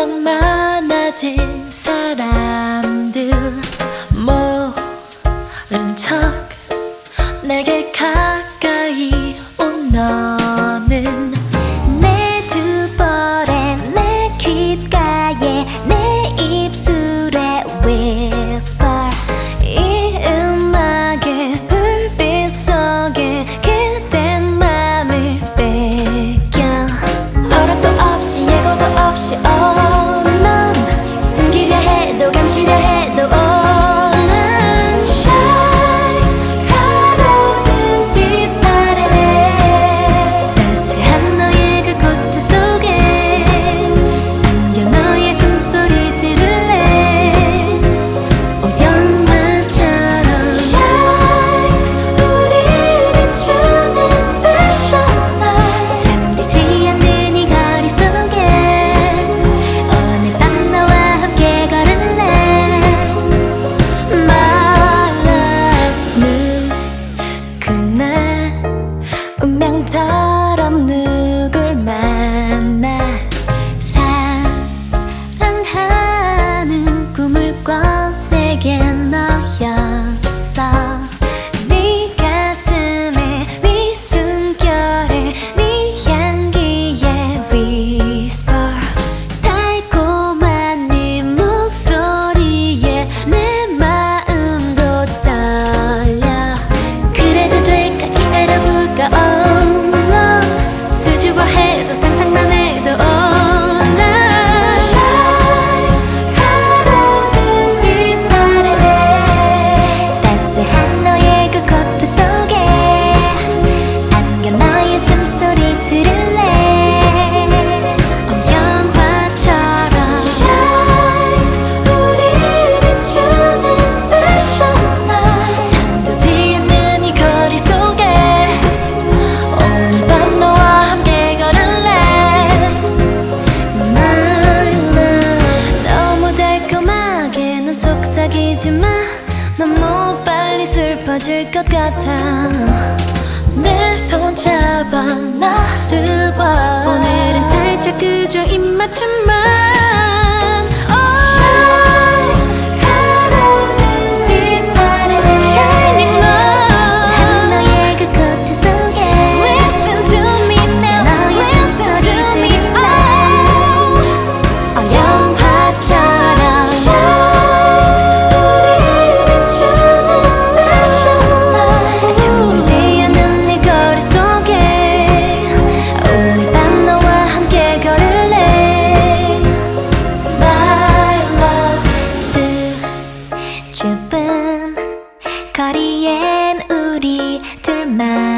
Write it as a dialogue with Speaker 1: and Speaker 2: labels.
Speaker 1: 걱정
Speaker 2: 많아진 슬퍼질 것 같아.
Speaker 1: 내 손 잡아 나를 봐.
Speaker 2: 오늘은 살짝 그저 입맞춤만 나이엔 우리 둘만.